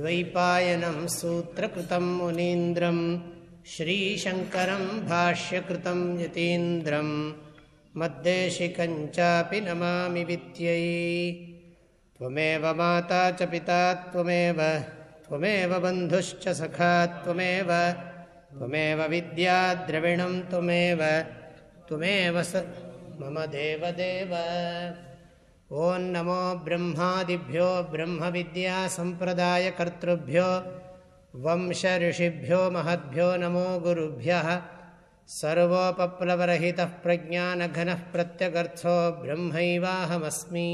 द्वैपायनं सूत्रकृतं मुनीन्द्रं श्रीशङ्करं भाष्यकृतं यतीन्द्रं मद्देशिकञ्चापि नमामि विद्यै। त्वमेव माता च पिता त्वमेव त्वमेव बन्धुश्च सखा त्वमेव त्वमेव विद्याद्रविणं त्वमेव त्वमेव स मम देवदेव ॐ नमो ब्रह्मादिभ्यो ब्रह्मविद्यासम्प्रदायकर्तृभ्यो वंशऋषिभ्यो महद्भ्यो नमो गुरुभ्यः सर्वोपप्लवरहितः प्रज्ञानघनः प्रत्यगर्थो ब्रह्मैवाहमस्मि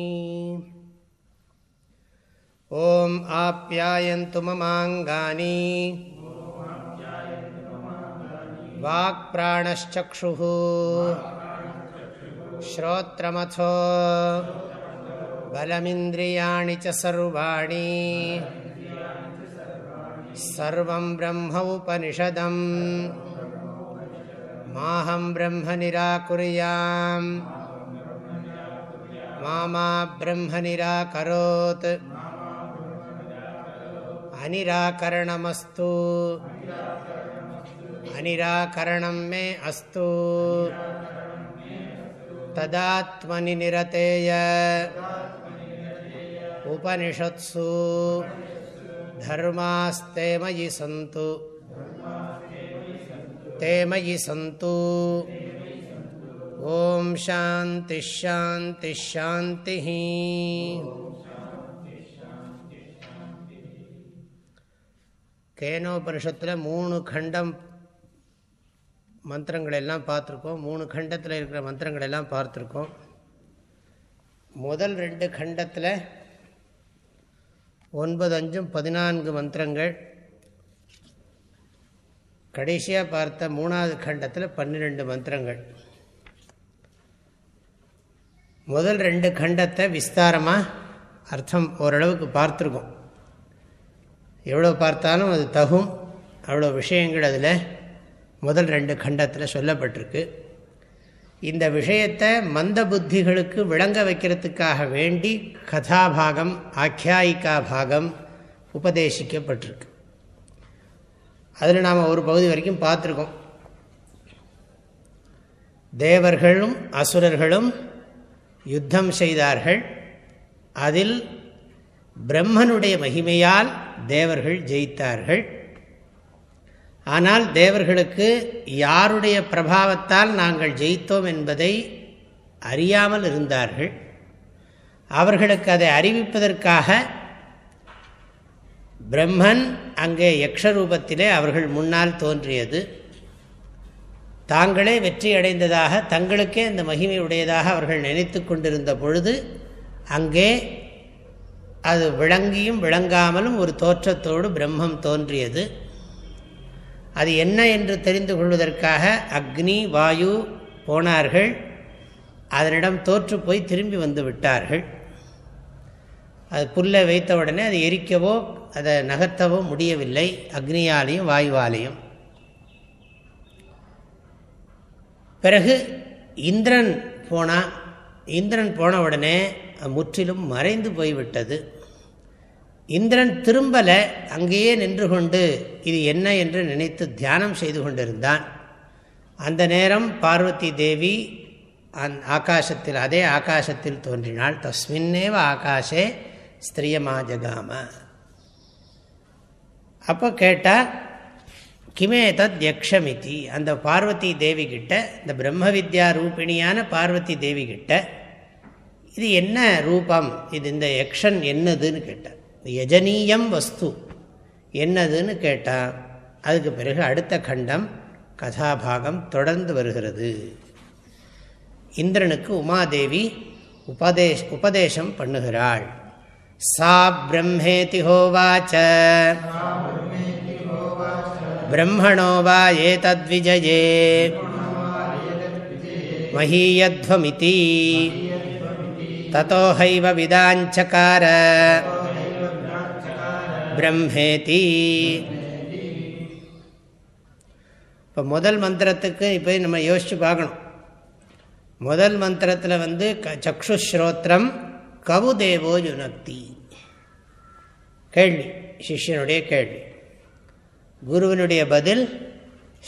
ॐ आप्यायन्तु ममाङ्गानि वाक्प्राणश्चक्षुः श्रोत्रमथो बलमिन्द्रियाणि च सर्वाणि सर्वं ब्रह्मोपनिषदम् माहं ब्रह्म निराकुर्याम् मा मा ब्रह्म निराकरोत् अनिराकरणमस्तु अनिराकरणं मे अस्तु तदात्मनि निरतेय उपनिषत्सु धर्मास्ते मयि सन्तु ते मयि सन्तु ॐ शान्तिश्शान्तिश्शान्तिः கேனோபனிஷத்தில் மூணு கண்டம் மந்திரங்கள் எல்லாம் பார்த்துருக்கோம் மூணு கண்டத்தில் இருக்கிற மந்திரங்கள் எல்லாம் பார்த்துருக்கோம் முதல் ரெண்டு கண்டத்தில் ஒன்பது அஞ்சும் பதினான்கு மந்திரங்கள். கடைசியாக பார்த்த மூணாவது கண்டத்தில் பன்னிரெண்டு மந்திரங்கள். முதல் ரெண்டு கண்டத்தை விஸ்தாரமாக அர்த்தம் ஓரளவுக்கு பார்த்துருக்கோம். எவ்வளோ பார்த்தாலும் அது தகும். அவ்வளோ விஷயங்கள் அதில் முதல் ரெண்டு கண்டத்தில் சொல்லப்பட்டிருக்கு. இந்த விஷயத்தை மந்த புத்திகளுக்கு விளங்க வைக்கிறதுக்காக வேண்டி கதாபாகம் ஆக்கியாயிக்கா பாகம் உபதேசிக்கப்பட்டிருக்கு. அதில் நாம் ஒரு பகுதி வரைக்கும் பார்த்துருக்கோம். தேவர்களும் அசுரர்களும் யுத்தம் செய்தார்கள். அதில் பிரம்மனுடைய மகிமையால் தேவர்கள் ஜெயித்தார்கள். ஆனால் தேவர்களுக்கு யாருடைய பிரபாவத்தால் நாங்கள் ஜெயித்தோம் என்பதை அறியாமல் இருந்தார்கள். அவர்களுக்கு அதை அறிவிப்பதற்காக பிரம்மன் அங்கே யக்ஷரூபத்திலே அவர்கள் முன்னால் தோன்றியது. தாங்களே வெற்றி அடைந்ததாக தங்களுக்கே இந்த மகிமை உடையதாக அவர்கள் நினைத்து கொண்டிருந்த பொழுது அங்கே அது விளங்கியும் விளங்காமலும் ஒரு தோற்றத்தோடு பிரம்மம் தோன்றியது. அது என்ன என்று தெரிந்து கொள்வதற்காக அக்னி வாயு போனார்கள். அதனிடம் தோற்று போய் திரும்பி வந்து விட்டார்கள். அது புல்லை வைத்த உடனே அதை எரிக்கவோ அதை நகர்த்தவோ முடியவில்லை. அக்னியாலையும் வாயுவாலையும். பிறகு இந்திரன் போனான் இந்திரன் போன உடனே முற்றிலும் மறைந்து போய்விட்டது. இந்திரன் திரும்பலை அங்கேயே நின்று கொண்டு இது என்ன என்று நினைத்து தியானம் செய்து கொண்டிருந்தான். அந்த நேரம் பார்வதி தேவி அந் ஆகாசத்தில் அதே ஆகாசத்தில் தோன்றினாள். தஸ்மின்னேவ ஆகாஷே ஸ்திரியமா ஜகாம அப்போ கேட்டால் கிமே தத் யக்ஷமிதி. அந்த பார்வதி தேவி கிட்ட இந்த பிரம்ம வித்யா ரூபிணியான பார்வதி தேவி கிட்ட இது என்ன ரூபம்? இது இந்த யக்ஷன் என்னதுன்னு கேட்டார் யஜனீயம் வஸ்து. என்னதுன்னு கேட்டால் அதுக்கு பிறகு அடுத்த கண்டம் கதாபாகம் தொடர்ந்து வருகிறது. இந்திரனுக்கு உமாதேவி உபதேஷ் உபதேசம் பண்ணுகிறாள். சா பிரம்மேதி ஹோவாச்ச. பிரம்மணோ வா ஏதத்விஜயே. மஹீயத்வமிதி. ததோஹைவ விதாஞ்சகார. பிரம்மேதி இப்போ முதல் மந்திரத்துக்கு இப்போ நம்ம யோசித்து பார்க்கணும். முதல் மந்திரத்தில் வந்து க சக்ஷுஸ்ரோத்திரம் கவுதேவோ யுனக்தி. கேள்வி சிஷ்யனுடைய கேள்வி. குருவினுடைய பதில்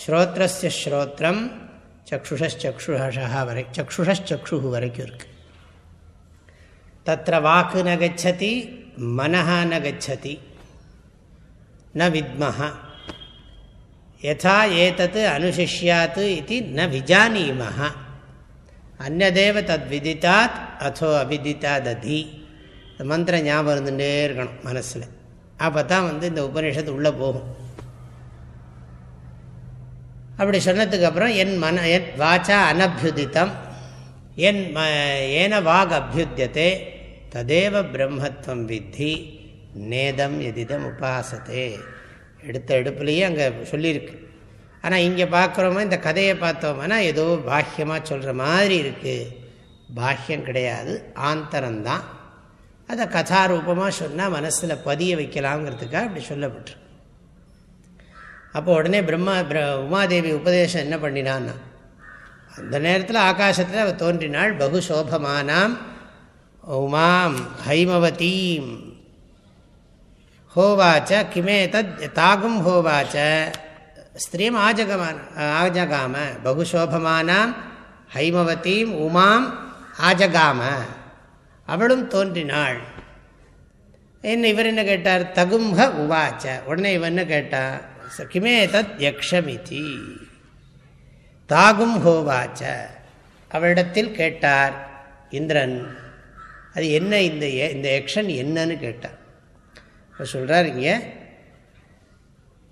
ஸ்ரோத்ரஸ்ய ஸ்ரோத்திரம் சக்ஷுஷச்சுஷா வரை சக்ஷுஷச்சு வரைக்கும் இருக்கு. தத்திர வாக்கு நகச்சதி மனஹா நகச்சதி. ந வித்மஹ யதா ஏதத் அனுசிஷ்யாத் இது ந விஜானீமஹ அந்நதேவ தத் விதித்தாத் அதோ அவிதித்தாத் இந்த மந்திரம் ஞாபகம் இருந்துகிட்டே இருக்கணும் மனசில். அப்போ தான் வந்து இந்த உபநிஷத்து உள்ளே போகும். அப்படி சொன்னதுக்கப்புறம் என் மன என் வாச்சா அனபியுதித்தம். என் ஏன வாக் அபியுத்தியதே ததேவ பிரம்மத்துவம் வித்தி. நேதம் எதிதம் உபாசத்தே. எடுத்த எடுப்புலேயே அங்கே சொல்லியிருக்கு. ஆனால் இங்கே பார்க்குறோமோ இந்த கதையை பார்த்தோம்னா ஏதோ பாஹ்யமாக சொல்கிற மாதிரி இருக்குது பாஹ்யம் கிடையாது ஆந்தரம்தான். அதை கதாரூபமாக சொன்னால் மனசில் பதிய வைக்கலாங்கிறதுக்காக அப்படி சொல்லப்பட்டிருக்கு. அப்போ உடனே பிரம்மா உமாதேவி உபதேசம் என்ன பண்ணினான்னா அந்த நேரத்தில் ஆகாசத்தில் அவர் தோன்றினாள் பகுசோபமானாம் உமாம் ஹைமவதீம் ஹோவாச்ச கிமே தத் தாகும் ஹோவாச்ச ஸ்திரீம் ஆஜகமான ஆஜகாம பகுசோபமானாம் ஹைமவதீம் உமாம் ஆஜகாம அவளும் தோன்றினாள். என்ன இவர் என்ன கேட்டார்? தகும்ஹ உவாச்ச. உடனே இவன் என்ன கேட்டா? கிமே தத் யக்ஷமிதி. தாகும் ஹோவாச்ச. அவளிடத்தில் கேட்டார் இந்திரன் அது என்ன இந்த இந்த யக்ஷன் என்னன்னு கேட்டார். சொல்கிறார் இங்கே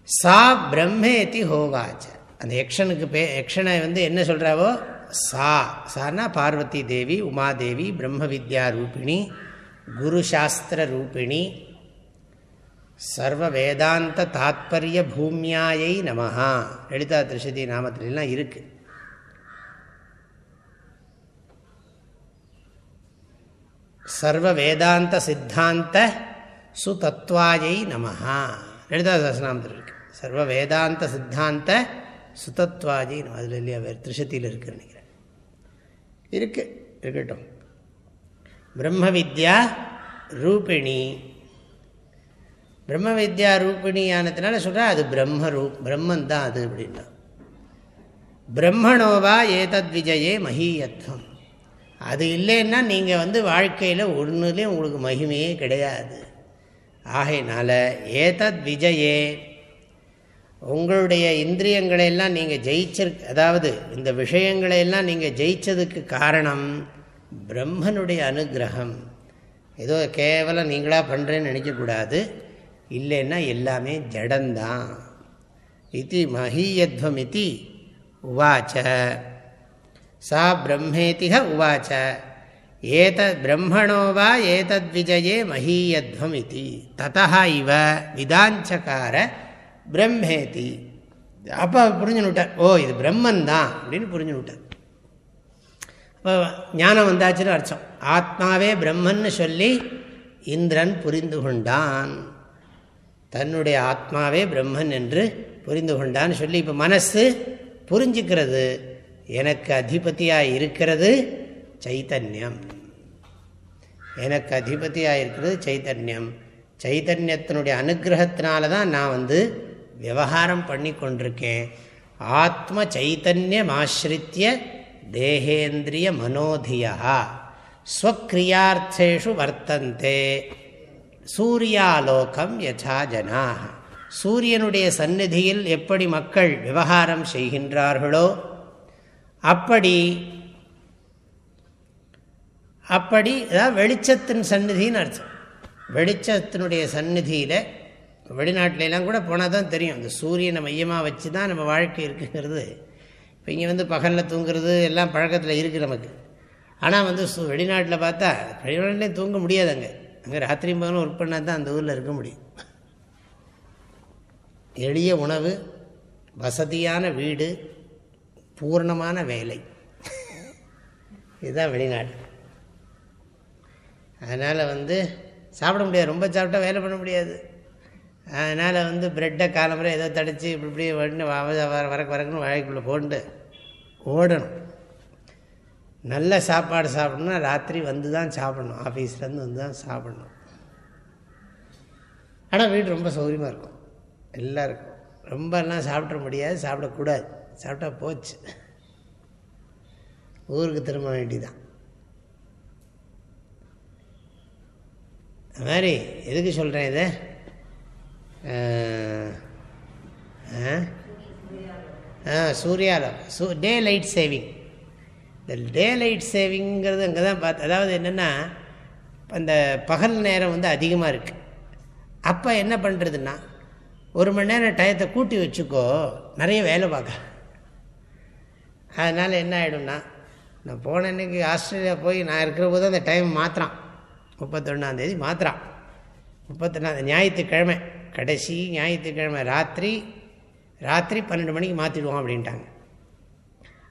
சா பிரம்மேதி ஹோவாச்ச. அந்த யக்ஷனுக்கு பே யக்ஷனை வந்து என்ன சொல்கிறாவோ சா. சார்னா பார்வதி தேவி உமாதேவி பிரம்ம வித்யா ரூபிணி குரு சாஸ்திர ரூபிணி சர்வ வேதாந்த தாத்பரிய பூமியாயை நமஹா. லலிதா திருஷதி நாமத்திலாம் இருக்கு. சர்வ வேதாந்த சித்தாந்த சுதத்வாயை நமஹா. லலிதா சஹஸ்ரநாமத்தில் இருக்கு. சர்வ வேதாந்த சித்தாந்த சுதத்வாஜி அதில் இல்லையா வேறு திருஷத்தியில் இருக்கு நினைக்கிறேன். இருக்கு இருக்கட்டும். பிரம்ம வித்யா ரூபிணி. பிரம்ம வித்யா ரூபிணியானதுனால சொல்கிறா அது பிரம்ம ரூ பிரம்மன் தான் அது அப்படின்னா. பிரம்மணோவா ஏதத் விஜயே மகீயத்துவம். அது இல்லைன்னா நீங்கள் வந்து வாழ்க்கையில் ஒன்றுலேயும் உங்களுக்கு மகிமையே கிடையாது. ஆகையினால ஏதத் விஜயே உங்களுடைய இந்திரியங்களையெல்லாம் நீங்கள் ஜெயிச்சிரு அதாவது இந்த விஷயங்களையெல்லாம் நீங்கள் ஜெயிச்சதுக்கு காரணம் பிரம்மனுடைய அனுகிரகம். ஏதோ கேவலம் நீங்களாக பண்ணுறேன்னு நினைக்கக்கூடாது. இல்லைன்னா எல்லாமே ஜடந்தான். இது மகீயத்வம் இது உவாச்ச. சா பிரம்மேதிக உவாச்ச. ஏத பிரம்மணோ வா ஏதத்விஜயே மகீயத்வம் இது ததா இவ விதாஞ்சகார பிரம்மேதி. அப்போ புரிஞ்சுனுட்டார் ஓ இது பிரம்மன் தான் அப்படின்னு புரிஞ்சுனுட்டார் இப்போ ஞானம் வந்தாச்சுன்னு அர்த்தம். ஆத்மாவே பிரம்மன்னு சொல்லி இந்திரன் புரிந்து கொண்டான். தன்னுடைய ஆத்மாவே பிரம்மன் என்று புரிந்து கொண்டான்னு சொல்லி இப்போ மனசு புரிஞ்சுக்கிறது. எனக்கு அதிபதியாக இருக்கிறது சைத்தன்யம். எனக்கு அதிபதியாக இருக்கிறது சைத்தன்யம் சைத்தன்யத்தினுடைய அனுகிரகத்தினால தான் நான் வந்து விவகாரம் பண்ணி கொண்டிருக்கேன் ஆத்ம சைத்தன்யம் ஆசிரித்திய தேகேந்திரிய மனோதியா ஸ்வக்ரியார்த்தேஷு வர்த்தந்தே. சூரியாலோகம் யசா ஜனாக சூரியனுடைய சந்நிதியில் எப்படி மக்கள் விவகாரம் செய்கின்றார்களோ அப்படி அப்படி அதாவது வெளிச்சத்தின் சந்நிதின்னு அர்த்தம். வெளிச்சத்தினுடைய சந்நிதியில் வெளிநாட்டிலலாம் கூட போனால் தான் தெரியும். இந்த சூரியனை மையமாக வச்சு தான் நம்ம வாழ்க்கை இருக்குங்கிறது. இப்போ இங்கே வந்து பகலில் தூங்குறது எல்லாம் பழக்கத்தில் இருக்குது நமக்கு. ஆனால் வந்து வெளிநாட்டில் பார்த்தா வெளிநாட்டிலையும் தூங்க முடியாது அங்கே. அங்கே ராத்திரி பகலும் ஒர்க் பண்ணால் தான் அந்த ஊரில் இருக்க முடியும். எளிய உணவு வசதியான வீடு பூர்ணமான வேலை. இதுதான் வெளிநாடு. அதனால் வந்து சாப்பிட முடியாது. ரொம்ப சாப்பிட்டா வேலை பண்ண முடியாது. அதனால் வந்து ப்ரெட்டை காலம்புற ஏதோ தடித்து இப்படி இப்படி வந்து வர வரக்கு வரக்குன்னு வாழைக்குள்ளே போண்டு ஓடணும். நல்ல சாப்பாடு சாப்பிடணும்னா ராத்திரி வந்து தான் சாப்பிடணும். ஆஃபீஸ்லேருந்து வந்து தான் சாப்பிடணும். ஆனால் வீடு ரொம்ப சௌகரியமாக இருக்கும். எல்லாருக்கும் ரொம்பலாம் சாப்பிட முடியாது. சாப்பிடக்கூடாது. சாப்பிட்டா போச்சு. ஊருக்கு திரும்ப வேண்டிதான் அது மாதிரி எதுக்கு சொல்கிறேன் இதை? சூர்யாலம் சூ டே லைட் சேவிங் இந்த டே லைட் சேவிங்கிறது அங்கே தான் பார்த்து அதாவது என்னென்னா அந்த பகல் நேரம் வந்து அதிகமாக இருக்குது அப்போ என்ன பண்ணுறதுன்னா ஒரு மணி நேரம் டயத்தை கூட்டி வச்சுக்கோ நிறைய வேலை பார்க்க அதனால் என்ன ஆகிடும்னா நான் போன அன்றைக்கி ஆஸ்திரேலியா போய் நான் இருக்கிற போது அந்த டைம் மாத்திரான் முப்பத்தொன்னாந்தேதி மாத்திரான் முப்பத்தொன்னாந்த ஞாயிற்றுக்கிழமை கடைசி ஞாயிற்றுக்கிழமை ராத்திரி ராத்திரி பன்னெண்டு மணிக்கு மாற்றிடுவோம் அப்படின்ட்டாங்க.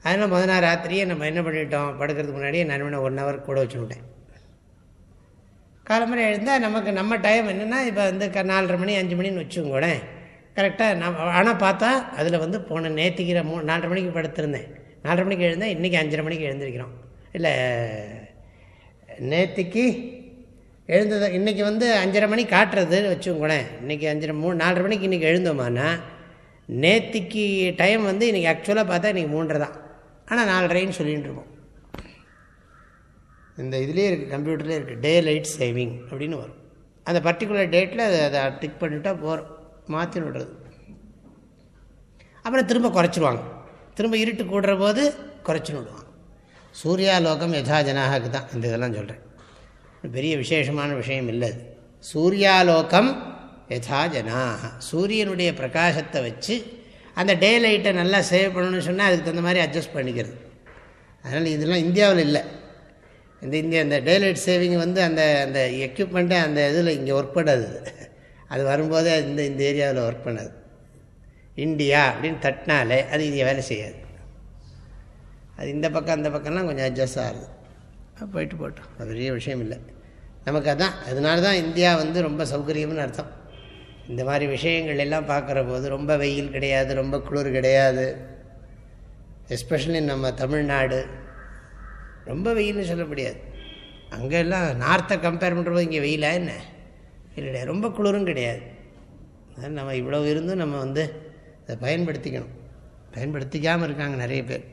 அதனால் முதல் நாள் ராத்திரியே நம்ம என்ன பண்ணிட்டோம்? படுக்கிறதுக்கு முன்னாடியே நண்பனை ஒன் ஹவர் கூட வச்சு விட்டேன். காலம்பரை எழுந்தால் நமக்கு நம்ம டைம் என்னென்னா இப்போ வந்து க நாலரை மணி அஞ்சு மணின்னு வச்சுக்கோங்க கரெக்டாக நான் ஆனால் பார்த்தா அதில் வந்து போன நேற்றுக்கிற மூ நாலரை மணிக்கு படுத்திருந்தேன். நாலரை மணிக்கு எழுந்தேன் இன்றைக்கி அஞ்சரை மணிக்கு எழுந்திருக்கிறோம். இல்லை நேற்றுக்கு எழுந்தது இன்றைக்கி வந்து அஞ்சரை மணி காட்டுறதுன்னு வச்சுக்கோங்களேன். இன்றைக்கி அஞ்சரை மூணு நாலரை மணிக்கு இன்றைக்கி எழுந்தோமானா நேற்றுக்கு டைம் வந்து இன்றைக்கி ஆக்சுவலாக பார்த்தா இன்றைக்கி மூன்றரை தான். ஆனால் நாலரைன்னு சொல்லிகிட்டு இருக்கோம். இந்த இதுலேயே இருக்குது கம்ப்யூட்டர்லேயே இருக்குது டே லைட் சேவிங் அப்படின்னு வரும். அந்த பர்டிகுலர் டேட்டில் அதை அதை டிக் பண்ணிட்டால் போகிறோம் மாற்றி விடுறது. அப்புறம் திரும்ப குறைச்சிடுவாங்க திரும்ப இருட்டு கூடுற போது குறைச்சி விடுவாங்க. சூர்யாலோகம் யதா ஜனாக தான். இந்த இதெல்லாம் சொல்கிறேன் பெரிய விசேஷமான விஷயம் இல்லை சூர்யாலோகம் யதா ஜனாக சூரியனுடைய பிரகாசத்தை வச்சு அந்த டே லைட்டை நல்லா சேவ் பண்ணணும்னு சொன்னால் அதுக்கு தகுந்த மாதிரி அட்ஜஸ்ட் பண்ணிக்கிறது. அதனால் இதெல்லாம் இந்தியாவில் இல்லை. இந்த இந்தியா இந்த டே லைட் சேவிங் வந்து அந்த அந்த எக்யூப்மெண்ட்டே அந்த இதில் இங்கே ஒர்க் பண்ணாது. அது வரும்போதே இந்த இந்த ஏரியாவில் ஒர்க் பண்ணாது. இந்தியா அப்படின்னு தட்டினாலே அது இங்கே வேலை செய்யாது. அது இந்த பக்கம் அந்த பக்கம்லாம் கொஞ்சம் அட்ஜஸ்ட் ஆகுது. போயிட்டு போட்டோம். அது பெரிய விஷயம் இல்லை. நமக்கு அதான். அதனால தான் இந்தியா வந்து ரொம்ப சௌகரியம்னு அர்த்தம். இந்த மாதிரி விஷயங்கள் எல்லாம் பார்க்குற போது ரொம்ப வெயில் கிடையாது ரொம்ப குளிர் கிடையாது. எஸ்பெஷலி நம்ம தமிழ்நாடு. ரொம்ப வெயில்னு சொல்ல முடியாது. அங்கே எல்லாம் நார்த்தை கம்பேர் பண்ணுறபோது இங்கே வெயிலா என்ன? இல்லை ரொம்ப குளிரும் கிடையாது. நம்ம இவ்வளோ இருந்தும் நம்ம வந்து அதை பயன்படுத்திக்கணும். பயன்படுத்திக்காமல் இருக்காங்க நிறைய பேர்.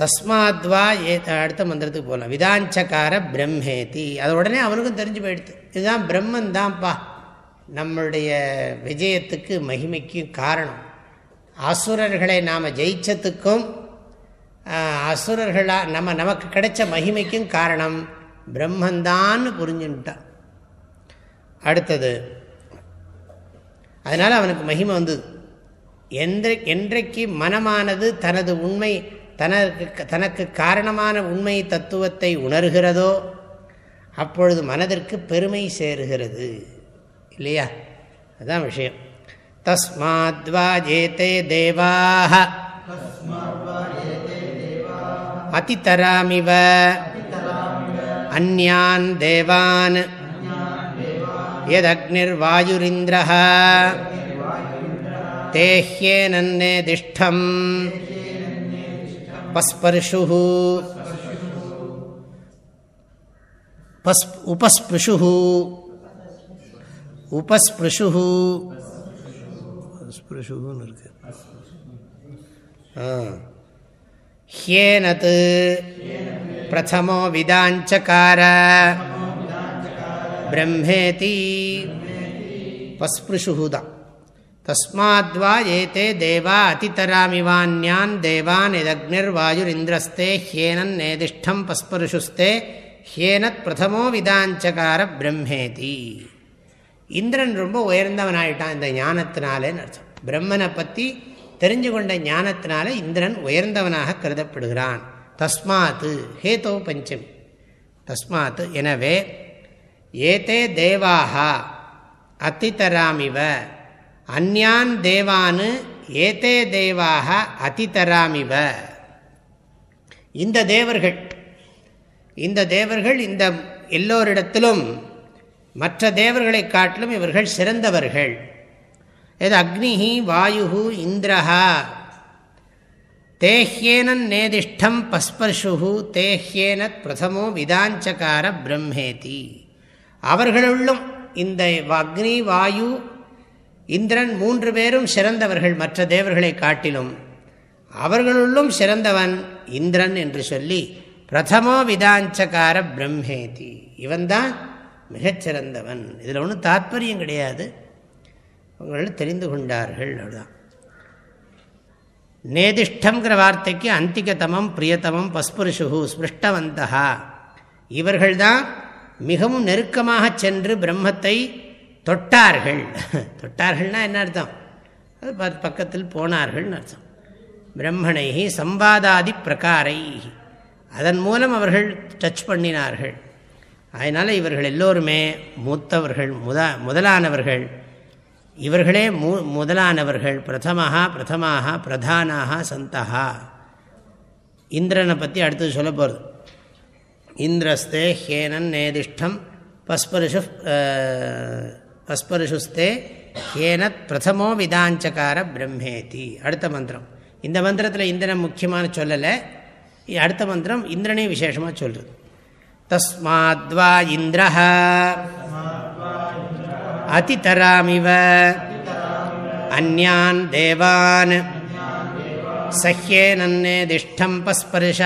தஸ்மாத்வா ஏ அடுத்த மந்திரத்துக்கு போகலாம் விதாஞ்சக்கார பிரம்மேதி. அது உடனே அவனுக்கும் தெரிஞ்சு போயிடுது. இதுதான் பிரம்மன் தான்ப்பா நம்மளுடைய விஜயத்துக்கு மகிமைக்கும் காரணம். அசுரர்களை நாம் ஜெயிச்சத்துக்கும் அசுரர்களாக நம்ம நமக்கு கிடைச்ச மகிமைக்கும் காரணம் பிரம்மந்தான்னு புரிஞ்சுட்டான் அடுத்தது அதனால் அவனுக்கு மகிமை வந்தது. எந்த என்றைக்கு மனமானது தனது உண்மை தனக்கு தனக்கு காரணமான உண்மை தத்துவத்தை உணர்கிறதோ அப்பொழுது மனதிற்கு பெருமை சேருகிறது. இல்லையா? அதுதான் விஷயம். தஸ்மாத்வா ஜேதே தேவாக அதிதராமிவ அந்யான் தேவான். எதக்னிர் எதக்னிர்வாயுரிந்திர தேஹ்யே நன்னே திஷ்டம். पस्पर्शुः பஸ் உபஸ்பிருஷு உபஸ்பிருஷு ஸ்பிருஷுன்னு இருக்கு ஹேனத் பிரதமோ விதாஞ்சகார பிரம்மேதி பஸ்பிருஷு தான் தஸ்மாத்வா ஏதே தேவா அதிதராமிவான்யான் தேவான் எதக்னிர்வாயுரிந்திரஸ்தே ஹேனன் நேதிஷ்டம் பஸ்பருஷுஸ்தே ஹேனத் பிரதமோ விதாஞ்சகார பிரம்மேதி இந்திரன் ரொம்ப உயர்ந்தவன் ஆயிட்டான் இந்த ஞானத்தினாலேன்னு அர்த்தம். பிரம்மனை பற்றி தெரிஞ்சு கொண்ட ஞானத்தினால இந்திரன் உயர்ந்தவனாக கருதப்படுகிறான். தஸ்மாத்து ஹேதோ பஞ்சமி. தஸ்மாத்து எனவே ஏதே தேவாக அத்திதராமிவ அந்யான் தேவான் ஏதே தேவாக அதிதராமிவ. இந்த தேவர்கள் இந்த தேவர்கள் இந்த எல்லோரிடத்திலும் மற்ற தேவர்களை காட்டிலும் இவர்கள் சிறந்தவர்கள். எது அக்னிஹி வாயு இந்திரஹா. தேஹ்யேனன் நேதிஷ்டம் பஸ்பர்ஷு தேஹ்யேனத் பிரதமோ விதாஞ்சகார பிரம்மேதி. அவர்களுள்ளும் இந்த அக்னி வாயு இந்திரன் மூன்று பேரும் சிறந்தவர்கள் மற்ற தேவர்களை காட்டிலும். அவர்களுள்ளும் சிறந்தவன் இந்திரன் என்று சொல்லி பிரதமோ விதாஞ்சகார பிரம்மேதி. இவன்தான் மிகச்சிறந்தவன் இதில் ஒன்றும் தாத்பரியம் கிடையாது. அவர்கள் தெரிந்து கொண்டார்கள் அவ்வளோதான் நேதிஷ்டங்கிற வார்த்தைக்கு அந்திகதமம் பிரியதமம் பஸ்புருஷு ஸ்பிருஷ்டவந்தா இவர்கள்தான் மிகவும் நெருக்கமாக சென்று பிரம்மத்தை தொட்டார்கள். தொட்டார்கள்னால் என்ன அர்த்தம்? அது பக்கத்தில் போனார்கள்னு அர்த்தம். பிரம்மணை சம்பாதாதி பிரகாரை அதன் மூலம் அவர்கள் டச் பண்ணினார்கள். அதனால் இவர்கள் எல்லோருமே மூத்தவர்கள் முத முதலானவர்கள். இவர்களே மு முதலானவர்கள். பிரதமாக பிரதமாக பிரதானாக சந்தகா இந்திரனை பற்றி அடுத்தது சொல்ல போகிறது இந்திரஸ்தே ஹேனன் நேதிஷ்டம் பஸ்பருஷு அஸ்பருஷுஸ்தே ஏனத் பிரதமோ விதாஞ்சகார பிரம்மேதி. அடுத்த மந்திரம். இந்த மந்திரத்தில் இந்திரன் முக்கியமான சொல்லலை. அடுத்த மந்திரம் இந்திரனையும் விசேஷமாக சொல்கிறது தஸ்மாத்வா இந்திர அதிதராமிவ. அந்யான் தேவான். சஹ்யே நன்னே சஹ்யேனன்னேதிஷ்டம் பஸ்பர்ஷ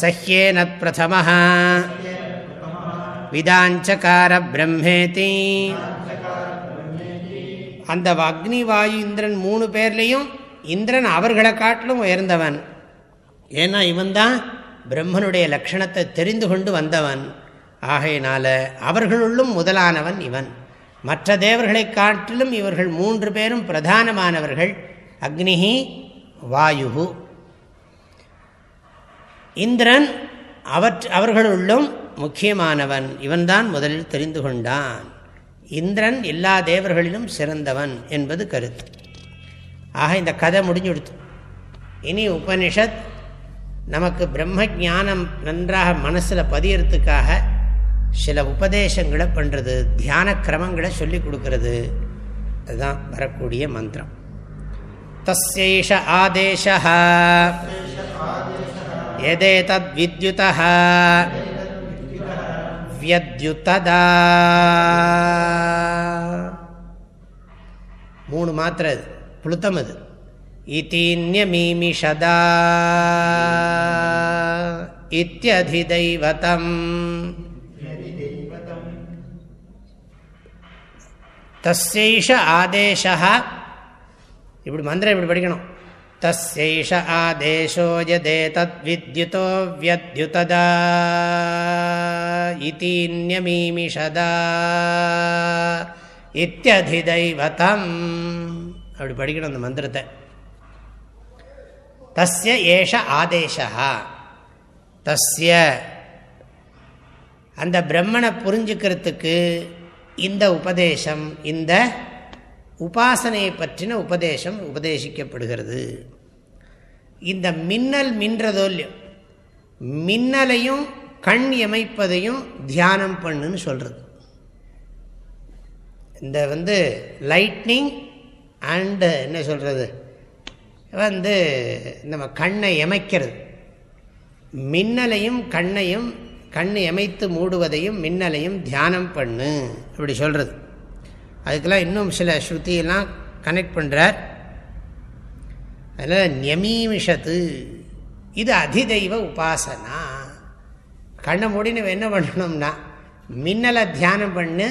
சஹ்யேனத் பிரதம விதாஞ்சகார பிரம்மேதி. அந்த அக்னி வாயு இந்திரன் மூணு பேர்லையும் இந்திரன் அவர்களை காட்டிலும் உயர்ந்தவன். ஏன்னா இவன் தான் பிரம்மனுடைய லட்சணத்தை தெரிந்து கொண்டு வந்தவன். ஆகையினால அவர்களுள்ளும் முதலானவன் இவன். மற்ற தேவர்களை காட்டிலும் இவர்கள் மூன்று பேரும் பிரதானமானவர்கள் அக்னிஹி வாயு இந்திரன் அவற் அவர்களுள்ளும் முக்கியமானவன் இவன்தான் முதலில் தெரிந்து கொண்டான். இந்திரன் எல்லா தேவர்களிலும் சிறந்தவன் என்பது கருத்து. ஆக இந்த கதை முடிஞ்சு கொடுத்து இனி உபனிஷத் நமக்கு பிரம்ம ஜானம் நன்றாக மனசில் பதியறதுக்காக சில உபதேசங்களை பண்ணுறது தியான கிரமங்களை சொல்லி கொடுக்கறது. அதுதான் வரக்கூடிய மந்திரம். தஸ்யைஷ ஆதேச எதே தத் வித்யுத வியத்யுததா மூணு மாத்திரை அது புளுத்தம் அது. இத்தீன்யமீமிஷதா இத்தியதிதைவதம் தஸ்யைஷ ஆதேசா இப்படி மந்திரம் இப்படி படிக்கணும். தஸ்யைஷ ஆதேசோ யதே தத் வித்யுதோ வியத்யுததா இத்தியதிதைவதம் அப்படி படிக்கணும் அந்த மந்திரத்தை தஸ்ய ஏஷ ஆதேசா தஸ்ய அந்த பிரம்மனை புரிஞ்சுக்கிறதுக்கு இந்த உபதேசம் இந்த உபாசனையை பற்றின உபதேசம் உபதேசிக்கப்படுகிறது இந்த மின்னல் மின்றதோ இல்லையோ மின்னலையும் கண் எமைப்பதையும் தியானம் பண்ணுன்னு சொல்கிறது இந்த வந்து லைட்னிங் அண்டு என்ன சொல்கிறது வந்து நம்ம கண்ணை எமைக்கிறது மின்னலையும் கண்ணையும் கண் எமைத்து மூடுவதையும் மின்னலையும் தியானம் பண்ணு அப்படி சொல்கிறது அதுக்கெல்லாம் இன்னும் சில ஸ்ருதியெல்லாம் கனெக்ட் பண்ணுறார் அதில் நியமீமிஷத்து இது அதிதெய்வ உபாசனா. கண்ணை மூடின்னு என்ன பண்ணணும்னா மின்னலை தியானம் பண்ணு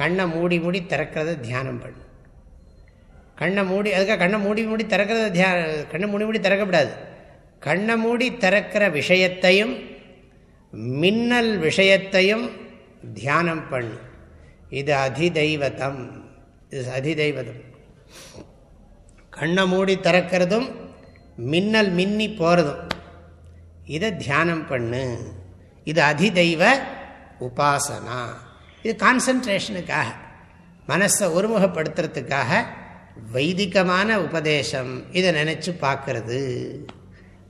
கண்ணை மூடி மூடி திறக்கிறத தியானம் பண்ணு. கண்ணை மூடி அதுக்காக கண்ணை மூடி மூடி திறக்கிறத தியா கண்ணை மூடி மூடி திறக்கப்படாது. கண்ணை மூடி திறக்கிற விஷயத்தையும் மின்னல் விஷயத்தையும் தியானம் பண்ணு. இது அதிதெய்வதம் இது அதிதெய்வதம் கண்ணை மூடி திறக்கிறதும் மின்னல் மின்னி போகிறதும் இதை தியானம் பண்ணு. இது அதிதெய்வ உபாசனா. இது கான்சன்ட்ரேஷனுக்காக மனசை ஒருமுகப்படுத்துறதுக்காக வைதிகமான உபதேசம். இதை நினச்சி பார்க்கறது.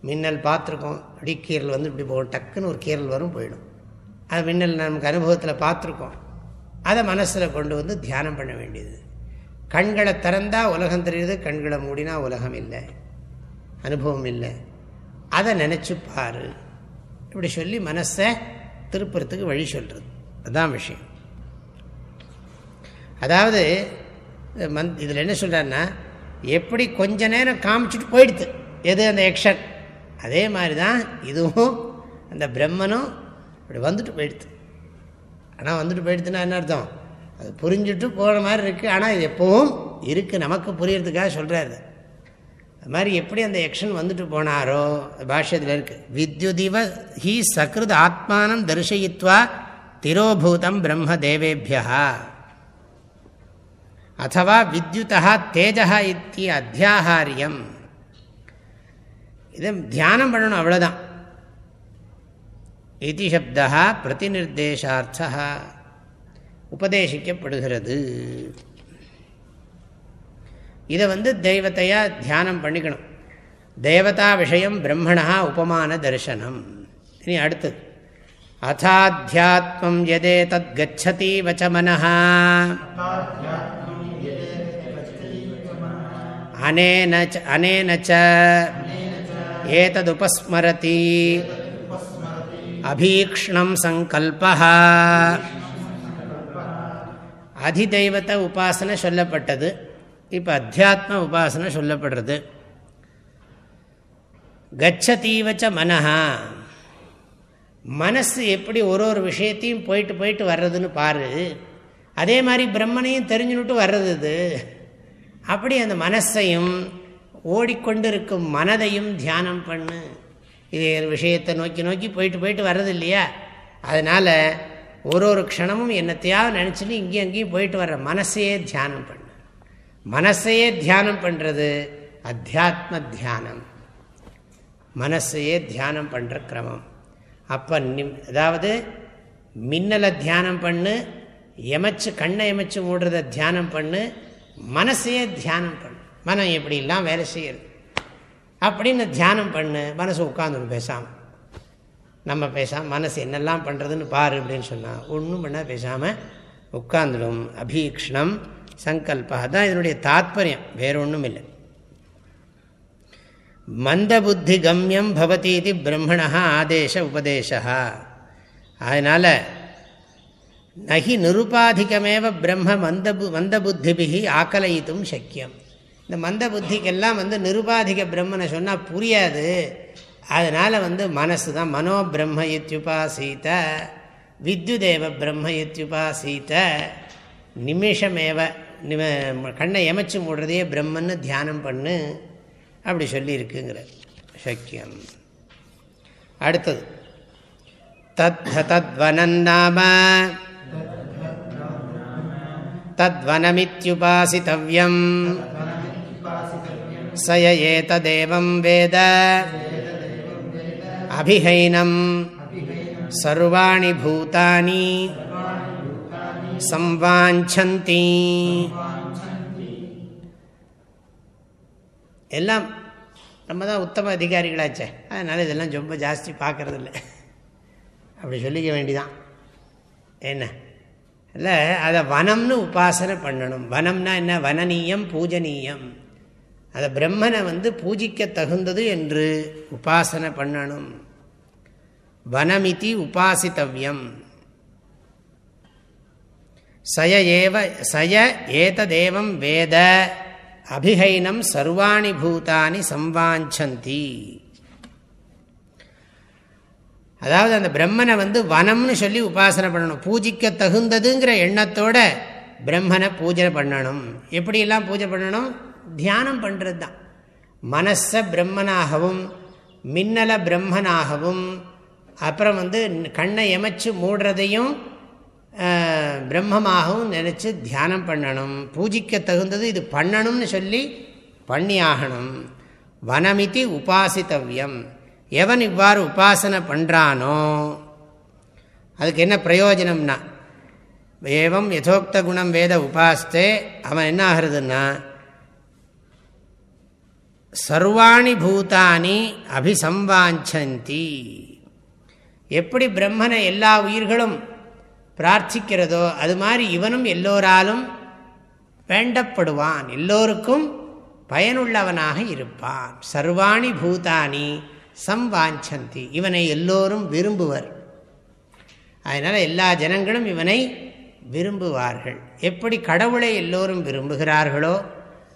மின்னல் பார்த்துருக்கோம் அப்படி கீரல் வந்து இப்படி போகும் டக்குன்னு ஒரு கீரல் வரும் போயிடும். அது மின்னல் நமக்கு அனுபவத்தில் பார்த்துருக்கோம். அதை மனசில் கொண்டு வந்து தியானம் பண்ண வேண்டியது. கண்களை திறந்தால் உலகம் தெரியுது கண்களை மூடினா உலகம் இல்லை. அனுபவம் இல்லை. அதை நினச்சி பாரு. இப்படி சொல்லி மனசை திருப்புறத்துக்கு வழி சொல்கிறது அதுதான் விஷயம். அதாவது மந் இதில் என்ன சொல்கிறாருன்னா எப்படி கொஞ்ச நேரம் காமிச்சிட்டு போயிடுது. எது அந்த எக்ஷன் அதே மாதிரி தான் இதுவும் அந்த பிரம்மனும் அப்படி வந்துட்டு போயிடுது. ஆனால் வந்துட்டு போயிடுதுன்னா என்ன அர்த்தம்? அது புரிஞ்சுட்டு போகிற மாதிரி இருக்குது ஆனால் இது எப்பவும் இருக்குது நமக்கு புரியறதுக்காக சொல்கிறாரு அது மாதிரி எப்படி அந்த எக்ஷன் வந்துட்டு போனாரோ பாஷ்யத்தில் இருக்குது வித்யுதிவ ஹி சக்ருத் ஆத்மானம் தரிசயித்வா திரோபூதம் பிரம்ம தேவேபியா. அதுவா வித்யுதா தேஜா இத்தி அத்தியாகாரியம் இதை தியானம் பண்ணணும் அவ்வளோதான் இது சப்தா பிரதிநிர்தேசார்த்தா உபதேசிக்கப்படுகிறது. இதை வந்து தெய்வத்தையாக தியானம் பண்ணிக்கணும். தேவதா விஷயம் பிரம்மணா உபமான தரிசனம். இனி அடுத்தது. அத்தாத்தியாத்மம் எதே தத் கச்சதி வச்சமனஹா அனேன அனேன ஏததுபஸ்மரதி. அபீக்ஷ்ணம் சங்கல்பா அதிதெய்வத்தை உபாசனை சொல்லப்பட்டது. இப்போ அத்தியாத்ம உபாசனை சொல்லப்படுறது. கச்சதீவச்ச மனஹா. மனசு எப்படி ஒரு ஒரு விஷயத்தையும் போயிட்டு போயிட்டு வர்றதுன்னு பாரு. அதே மாதிரி பிரம்மனையும் தெரிஞ்சுன்னுட்டு வர்றது இது. அப்படி அந்த மனசையும் ஓடிக்கொண்டிருக்கும் மனதையும் தியானம் பண்ணு. இது விஷயத்தை நோக்கி நோக்கி போயிட்டு போயிட்டு வர்றது இல்லையா? அதனால் ஒரு ஒரு க்ஷணமும் என்னத்தையாவது நினச்சிட்டு இங்கேயும் அங்கேயும் போயிட்டு வர்ற மனசையே தியானம் பண்ணு. மனசையே தியானம் பண்ணுறது அத்தியாத்ம தியானம். மனசையே தியானம் பண்ணுற கிரமம். அப்போ நிம் அதாவது மின்னலை தியானம் பண்ணு எமச்சு கண்ணை எமச்சு மூடுறத தியானம் பண்ணு மனசையே தியானம் பண்ணு. மனம் எப்படிலாம் வேலை செய்யறது அப்படின்னு தியானம் பண்ணு. மனசு உட்காந்துடும் பேசாமல் நம்ம பேசாமல் மனசு என்னெல்லாம் பண்ணுறதுன்னு பாரு அப்படின்னு சொன்னால் ஒன்றும் பண்ண பேசாமல் உட்கார்ந்துடும். அபீக்ஷணம் சங்கல்பா தான் இதனுடைய தாத்பரியம். வேற ஒன்றும் இல்லை. மந்த புத்தி கம்யம் பவதி இது பிரம்மணா ஆதேச உபதேசா. அதனால் நகி நிருபாதிகமேவ பிரம்ம மந்த மந்த புத்திபிகி ஆக்கலயித்தும் சக்கியம். இந்த மந்த புத்திக்கெல்லாம் வந்து நிருபாதிக பிரம்மனை சொன்னால் புரியாது. அதனால் வந்து மனசு தான் மனோ பிரம்ம இத்தியுபாசீத வித்யுதேவ பிரம்ம இத்தியுபாசீத நிமிஷமேவ நிம கண்ணை எமைச்சு மூடுறதையே பிரம்மன்னு தியானம் பண்ணு அப்படி சொல்லியிருக்குங்கிற சக்கியம். அடுத்தது தத் தத்வனன்னாம தத்வனமித்யுபாசித்தவ்யம் சய ஏததேவம் வேத அபிஹைனம் சர்வாணி பூதானி சம்வாஞ்சந்தி எல்லாம் நம்ம தான் உத்தம அதிகாரிகளாச்சே. அதனால் இதெல்லாம் ரொம்ப ஜாஸ்தி பார்க்குறதில்ல. அப்படி சொல்லிக்க வேண்டிதான். என்ன? இல்லை அதை வனம்னு உபாசனை பண்ணணும். வனம்னா என்ன? வனநீயம் பூஜனீயம். அதை பிரம்மனை வந்து பூஜிக்க தகுந்தது என்று உபாசனை பண்ணணும். வனமிதி உபாசித்தவ்யம். சய ஏவ சய ஏததேவம் வேத அபிஹைனம் சர்வாணி பூதானி சம்வாஞ்சந்தி. அதாவது அந்த பிரம்மனை வந்து வனம்னு சொல்லி உபாசனை பண்ணணும். பூஜிக்க தகுந்ததுங்கிற எண்ணத்தோட பிரம்மனை பூஜை பண்ணணும். எப்படியெல்லாம் பூஜை பண்ணணும்? தியானம் பண்ணுறது தான் மனச பிரம்மனாகவும் மின்னல பிரம்மனாகவும் அப்புறம் வந்து கண்ணை எமைச்சு மூடுறதையும் பிரம்மமாகவும் நினச்சி தியானம் பண்ணணும். பூஜிக்க தகுந்தது இது பண்ணணும்னு சொல்லி பண்ணி ஆகணும் வனமிதி உபாசித்தவ்யம். எவன் இவ்வாறு உபாசனை பண்ணுறானோ அதுக்கு என்ன பிரயோஜனம்னா ஏவம் யதோக்த குணம் வேத உபாஸ்தே அவன் என்ன ஆகிறதுன்னா சர்வாணி பூதானி அபிசம்வாஞ்சந்தி. எப்படி பிரம்மனை எல்லா உயிர்களும் பிரார்த்திக்கிறதோ அது மாதிரி இவனும் எல்லோராலும் வேண்டப்படுவான். எல்லோருக்கும் பயனுள்ளவனாக இருப்பான். சர்வாணி பூதானி சம்வாஞ்சந்தி. இவனை எல்லோரும் விரும்புவர். அதனால் எல்லா ஜனங்களும் இவனை விரும்புவார்கள். எப்படி கடவுளை எல்லோரும் விரும்புகிறார்களோ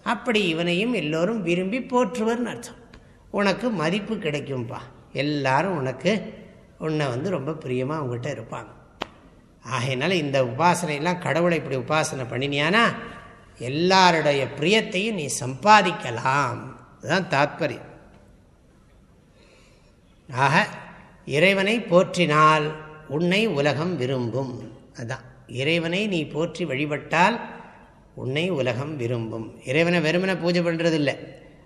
அப்படி இவனையும் எல்லோரும் விரும்பி போற்றுவர்னு அர்த்தம். உனக்கு மதிப்பு கிடைக்கும்பா. எல்லாரும் உனக்கு உன்னை வந்து ரொம்ப பிரியமாக அவங்ககிட்ட இருப்பாங்க. ஆகையினால இந்த உபாசனையெல்லாம் கடவுளை இப்படி உபாசனை பண்ணினியானா எல்லாருடைய பிரியத்தையும் நீ சம்பாதிக்கலாம். அதுதான் தாத்பரியம். ஆக இறைவனை போற்றினால் உன்னை உலகம் விரும்பும். அதுதான் இறைவனை நீ போற்றி வழிபட்டால் உன்னை உலகம் விரும்பும். இறைவனை வெறுமனை பூஜை பண்ணுறதில்ல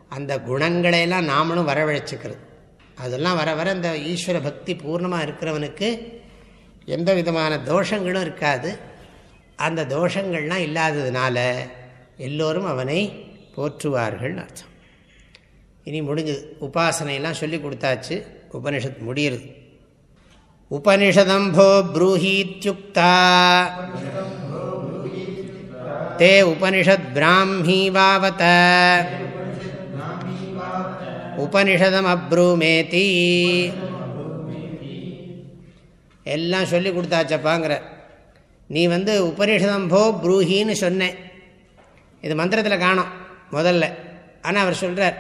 அந்த குணங்களையெல்லாம் நாமளும் வரவழைச்சிக்கிறது. அதெல்லாம் வர வர இந்த ஈஸ்வர பக்தி பூர்ணமாக இருக்கிறவனுக்கு எந்த விதமான தோஷங்களும் இருக்காது. அந்த தோஷங்கள்லாம் இல்லாததுனால எல்லோரும் அவனை போற்றுவார்கள்னு அர்த்தம். இனி முடிஞ்சது. உபாசனையெல்லாம் சொல்லி கொடுத்தாச்சு. உபனிஷத் முடியுது. உபனிஷதம்போ ப்ரூஹீத்யுக்தா. தே உபனிஷத் பிராமீ வாவத எல்லாம் சொல்லி கொடுத்தாச்சப்பாங்கிற. நீ வந்து உபனிஷதம் போ ப்ரூஹின்னு சொன்னேன் இது மந்திரத்தில் காணும் முதல்ல. ஆனால் அவர் சொல்கிறார்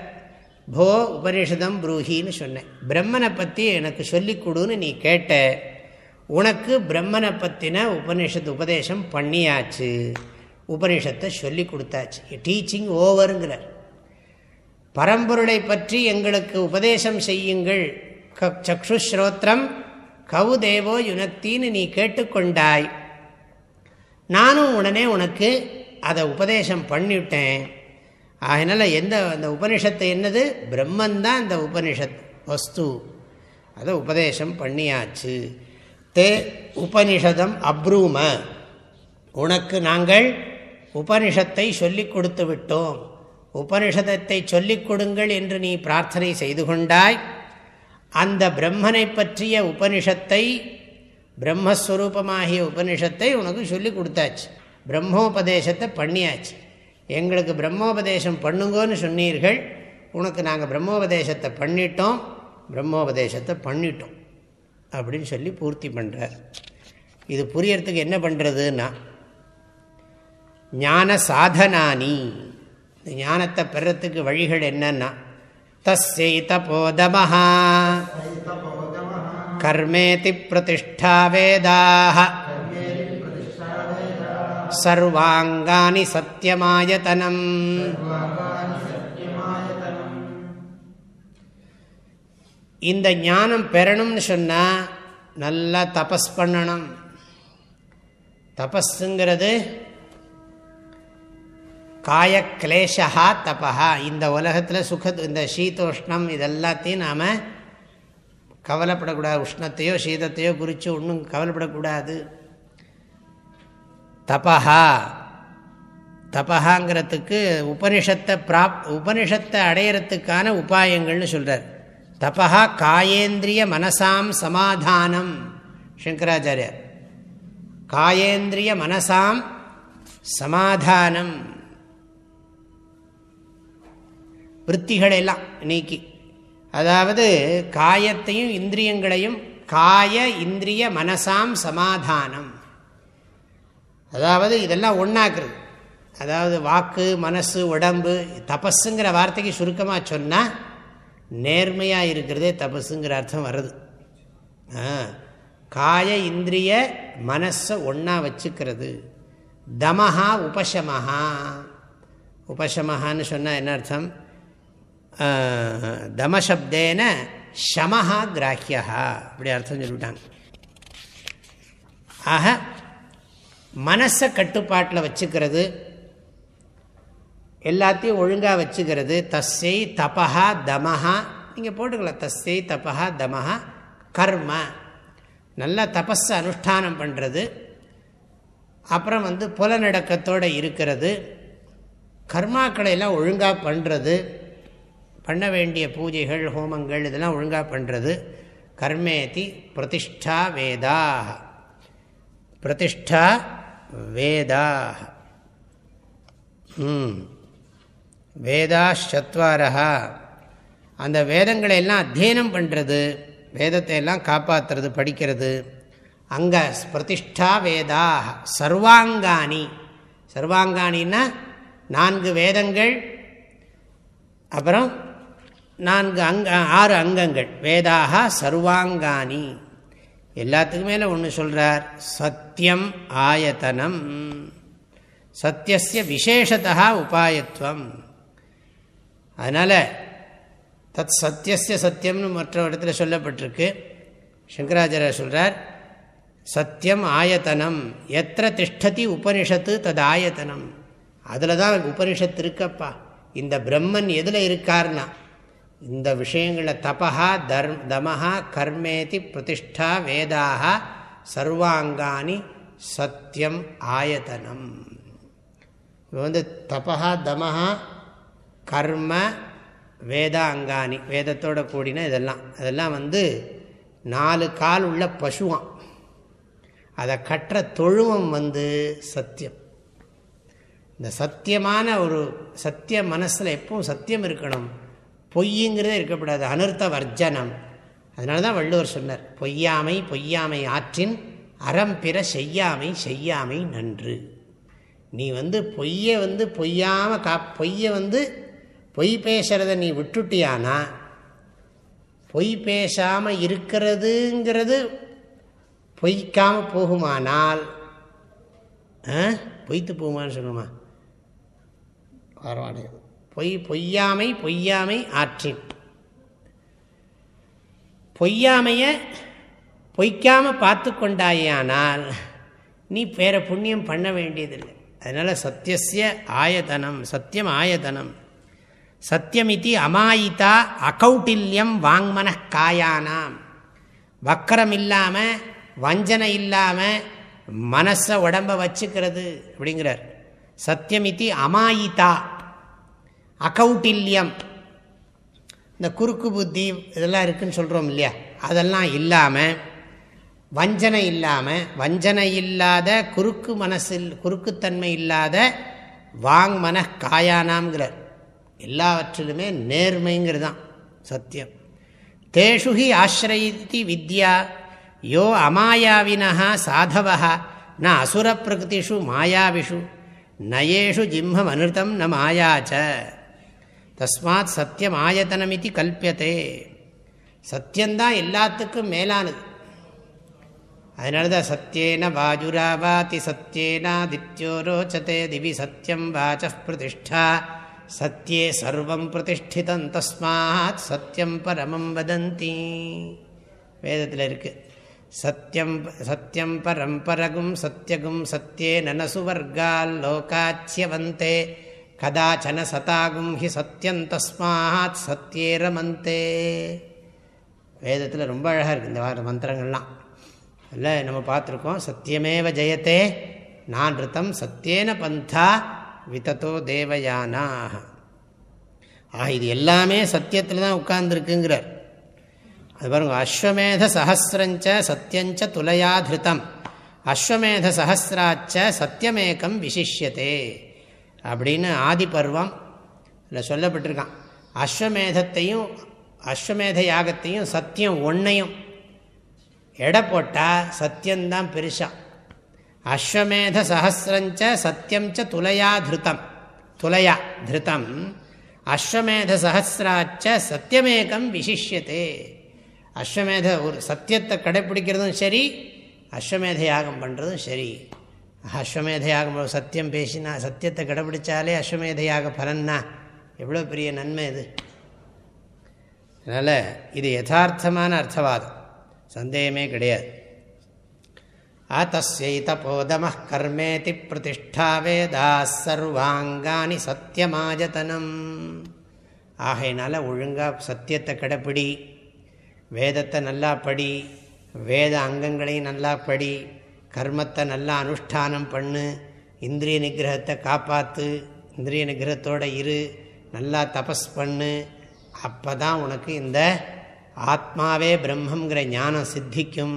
போ உபனிஷதம் ப்ரூஹின்னு சொன்னேன் பிரம்மனை பற்றி எனக்கு சொல்லி கொடுன்னு நீ கேட்ட உனக்கு பிரம்மனை பற்றின உபனிஷத்து உபதேசம் பண்ணியாச்சு. உபனிஷத்தை சொல்லி கொடுத்தாச்சு. டீச்சிங் ஓவருங்கிறார் பரம்பொருளை பற்றி எங்களுக்கு உபதேசம் செய்யுங்கள். க சக்ஷுஸ்ரோத்திரம் கவு தேவோ யுனக்தின்னு நீ கேட்டுக்கொண்டாய். நானும் உடனே உனக்கு அதை உபதேசம் பண்ணிவிட்டேன் அதனால் எந்த அந்த உபனிஷத்தை என்னது? பிரம்மந்தான் இந்த உபனிஷத் வஸ்து. அதை உபதேசம் பண்ணியாச்சு. தே உபனிஷதம் அப்ரூம. உனக்கு நாங்கள் உபனிஷத்தை சொல்லிக் கொடுத்து விட்டோம். உபனிஷதத்தை சொல்லிக் கொடுங்கள் என்று நீ பிரார்த்தனை செய்து கொண்டாய். அந்த பிரம்மனை பற்றிய உபனிஷத்தை பிரம்மஸ்வரூபமாகிய உபனிஷத்தை உனக்கு சொல்லி கொடுத்தாச்சு. பிரம்மோபதேசத்தை பண்ணியாச்சு. எங்களுக்கு பிரம்மோபதேசம் பண்ணுங்கோன்னு சொன்னீர்கள். உனக்கு நாங்கள் பிரம்மோபதேசத்தை பண்ணிட்டோம். பிரம்மோபதேசத்தை பண்ணிட்டோம். அப்படின்னு சொல்லி பூர்த்தி பண்ணுறார் இது புரியறதுக்கு என்ன பண்ணுறதுன்னா ஞான சாதனானி இந்த ஞானத்தை பெறத்துக்கு வழிகள் என்னன்னா தஸ்யை தபோதமஹா கர்மேதி பிரதிஷ்டா வேதாக சர்வாங்கானி சத்தியமாயதனம் இந்த ஞானம் பெறணும்னு சொன்னால் நல்லா தபஸ் பண்ணணும். தபஸுங்கிறது காயக்லேஷா தபா இந்த உலகத்தில் சுக இந்த சீதோஷ்ணம் இதெல்லாத்தையும் நாம் கவலைப்படக்கூடாது. உஷ்ணத்தையோ சீதத்தையோ குறித்து ஒன்றும் கவலைப்படக்கூடாது. தபஹா. தபஹாங்கிறதுக்கு உபனிஷத்தை பிராப் உபனிஷத்தை அடையிறதுக்கான உபாயங்கள்னு சொல்கிறார் தபா காயேந்திரிய மனசாம் சமாதானம் சங்கராச்சாரியர். காயேந்திரிய மனசாம் சமாதானம். விற்த்திகளெல்லாம் நீக்கி. அதாவது காயத்தையும் இந்திரியங்களையும் காய இந்திரிய மனசாம் சமாதானம். அதாவது இதெல்லாம் ஒன்றாக்குறது அதாவது வாக்கு மனசு உடம்பு தபஸுங்கிற வார்த்தைக்கு சுருக்கமாக சொன்னால் நேர்மையாக இருக்கிறதே தபஸுங்கிற அர்த்தம் வருது. காய இந்திரிய மனசை ஒன்றா வச்சுக்கிறது. தமஹா உபசமஹா. உபசமஹான்னு சொன்னால் என்ன அர்த்தம்? தமசப்தேன ஷமஹா கிராஹியா அப்படி அர்த்தம் சொல்லிவிட்டாங்க ஆக மனசை கட்டுப்பாட்டில் வச்சுக்கிறது எல்லாத்தையும் ஒழுங்காக வச்சுக்கிறது தஸ்ஸை தபஹா தமஹா நீங்கள் போட்டுக்கலாம் தஸ்ஸை தபஹா தமஹா கர்ம. நல்லா தபஸை அனுஷ்டானம் பண்ணுறது அப்புறம் வந்து புலநடக்கத்தோடு இருக்கிறது கர்மாக்களை எல்லாம் ஒழுங்காக பண்ணுறது பண்ண வேண்டிய பூஜைகள் ஹோமங்கள் இதெல்லாம் ஒழுங்காக பண்ணுறது கர்மேதி பிரதிஷ்டா வேதா பிரதிஷ்டா வேதா சத்வாரா அந்த வேதங்களை எல்லாம் அத்தியனம் பண்ணுறது வேதத்தை எல்லாம் காப்பாற்றுறது படிக்கிறது. அங்கே பிரதிஷ்டா வேதாக. சர்வாங்காணி. சர்வாங்காணின்னா நான்கு வேதங்கள் அப்புறம் நான்கு அங்க ஆறு அங்கங்கள். வேதாக சர்வாங்காணி. எல்லாத்துக்குமே மேலே ஒன்று சொல்கிறார் சத்தியம் ஆயத்தனம். சத்தியசிய விசேஷத்தா உபாயத்துவம் அதனால் தத் சத்தியசிய சத்தியம்னு மற்ற இடத்துல சொல்லப்பட்டிருக்கு. சங்கராச்சாரியர் சொல்கிறார் சத்தியம் ஆயத்தனம். எத்த திஷ்டதி உபனிஷத்து தது ஆயத்தனம். அதில் தான் உபனிஷத்து இருக்கப்பா. இந்த பிரம்மன் எதில் இருக்கார்னா இந்த விஷயங்களில் தபா தர் தமஹா கர்மேதி பிரதிஷ்டா வேதாக சர்வாங்கானி சத்தியம் ஆயத்தனம். இப்போ வந்து தபா தமஹா கர்ம வேதாங்கானி வேதத்தோட கூடின இதெல்லாம். அதெல்லாம் வந்து நாலு கால் உள்ள பசுவான். அதை கற்ற தொழுவம் வந்து சத்தியம் இந்த சத்தியமான ஒரு சத்திய மனசில் எப்பவும் சத்தியம் இருக்கணும். பொய்யுங்கிறதே இருக்கக்கூடாது. அனர்த்த வர்ஜனம். அதனால தான் வள்ளுவர் சொன்னார் பொய்யாமை பொய்யாமை ஆற்றின் அறம்பிற செய்யாமை செய்யாமை நன்று. நீ வந்து பொய்யை வந்து பொய்யாமல் கா பொய்யை வந்து பொய் பேசுகிறத நீ விட்டுட்டியானா பொய் பேசாமல் இருக்கிறதுங்கிறது பொய்க்காமல் போகுமானால் பொய்த்து போகுமான்னு சொல்லணுமா வரவானே பொய் பொய்யாமை பொய்யாமை ஆற்றின் பொய்யாமைய பொய்க்காம பார்த்து கொண்டாயானால் நீ பேர புண்ணியம் பண்ண வேண்டியதில்லை. அதனால் சத்தியசிய ஆயதனம் சத்தியம் ஆயதனம். சத்தியமிதி அமாயிதா அகௌட்டில்யம் வாங்மன காயானாம். வக்கரம் இல்லாமல் வஞ்சனை இல்லாமல் மனசை உடம்ப வச்சுக்கிறது அப்படிங்கிறார். சத்தியமிதி அமாயிதா அகௌட்டில்யம். இந்த குறுக்கு புத்தி இதெல்லாம் இருக்குதுன்னு சொல்கிறோம் இல்லையா? அதெல்லாம் இல்லாமல் வஞ்சனை இல்லாமல் வஞ்சனை இல்லாத குறுக்கு மனசில் குறுக்குத்தன்மை இல்லாத வாங் மன காயானாம்ங்கிறார். எல்லாவற்றிலுமே நேர்மைங்கிறது தான் சத்தியம். தேஷு ஹி ஆசிரயித்தி வித்யா யோ அமாயாவினா சாதவா ந அசுர பிரகிருதிஷு மாயாவிஷு நயேஷு ஜிம்மம் அனிருத்தம் ந மாயாச்ச. தஸ்மாத் சத்தியம் ஆயத்தனம் இது கல்பியதே. சத்தியந்தான் எல்லாத்துக்கும் மேலானது. அதனால தான் சத்தியேன வாஜுராவாதி சத்தியேனாதித்யோ ரோச்சதே திவி சத்தியம் வாச்ச பிரதிஷ்டா. சத்தியே சர்வம் பிரதிஷ்டிதம் தஸ்மாத் சத்தியம் பரமம் வதந்தி. வேதத்தில் இருக்கு. சத்தியம் சத்தியம் பரம்பரகும் சத்தியகும் சத்தியே நனசுவர்கால் லோகாச்சியவந்தே. கதாச்சன சதாகும் ஹி சத்தியம் தஸ்மாத் சத்தியே ரமந்தே வேதத்தில் ரொம்ப அழகாக இருக்குது இந்த வார மந்திரங்கள்லாம். இல்லை நம்ம பார்த்துருக்கோம் சத்தியமேவ ஜெயத்தே நான் ரித்தம் சத்தியேன பந்தா விதத்தோ தேவயானாக ஆ இது எல்லாமே சத்தியத்தில் தான் உட்கார்ந்துருக்குங்கிறார். அது பாருங்க அஸ்வமேத சஹசிரஞ்ச சத்தியஞ்ச துலையா திருத்தம் அஸ்வமேத சஹசிராச்ச சத்தியமேக்கம் விசிஷ்யத்தே அப்படின்னு ஆதி பருவம் இதில் சொல்லப்பட்டிருக்கான். அஸ்வமேதத்தையும் அஸ்வமேத யாகத்தையும் சத்தியம் ஒன்றையும் எடை போட்டால் சத்தியந்தான் பெருசா. அஸ்வமேத சஹசிரஞ்ச சத்தியம் ச துலையா திருத்தம். துலையா திருத்தம். அஸ்வமேத சஹசிராச்ச சத்தியமேகம் விசிஷ்யத்தே அஸ்வமேத ஒரு சத்தியத்தை கடைப்பிடிக்கிறதும் சரி அஸ்வமேத யாகம் பண்ணுறதும் சரி. அஸ்வமேத யாகம் சத்தியம் பேசினா சத்தியத்தை கடைபிடிச்சாலே அஸ்வமேத யாக பலன்னா. எவ்வளோ பெரிய நன்மை இது. அதனால் இது யதார்த்தமான அர்த்தவாதம். சந்தேகமே கிடையாது. ஆத்தஸ்யைதபோதம கர்மேதி பிரதிஷ்டா வேதா சர்வாங்கானி சத்தியமாஜதனம் ஆகையினால ஒழுங்காக சத்தியத்தை கடைப்பிடி வேதத்தை நல்லா படி வேத அங்கங்களையும் நல்லா படி கர்மத்தை நல்லா அனுஷ்டானம் பண்ணு இந்திரிய நிகிரகத்தை காப்பாற்று இந்திரிய நிகிரகத்தோடு இரு நல்லா தபஸ் பண்ணு. அப்போ தான் உனக்கு இந்த ஆத்மாவே பிரம்மங்கிற ஞானம் சித்திக்கும்.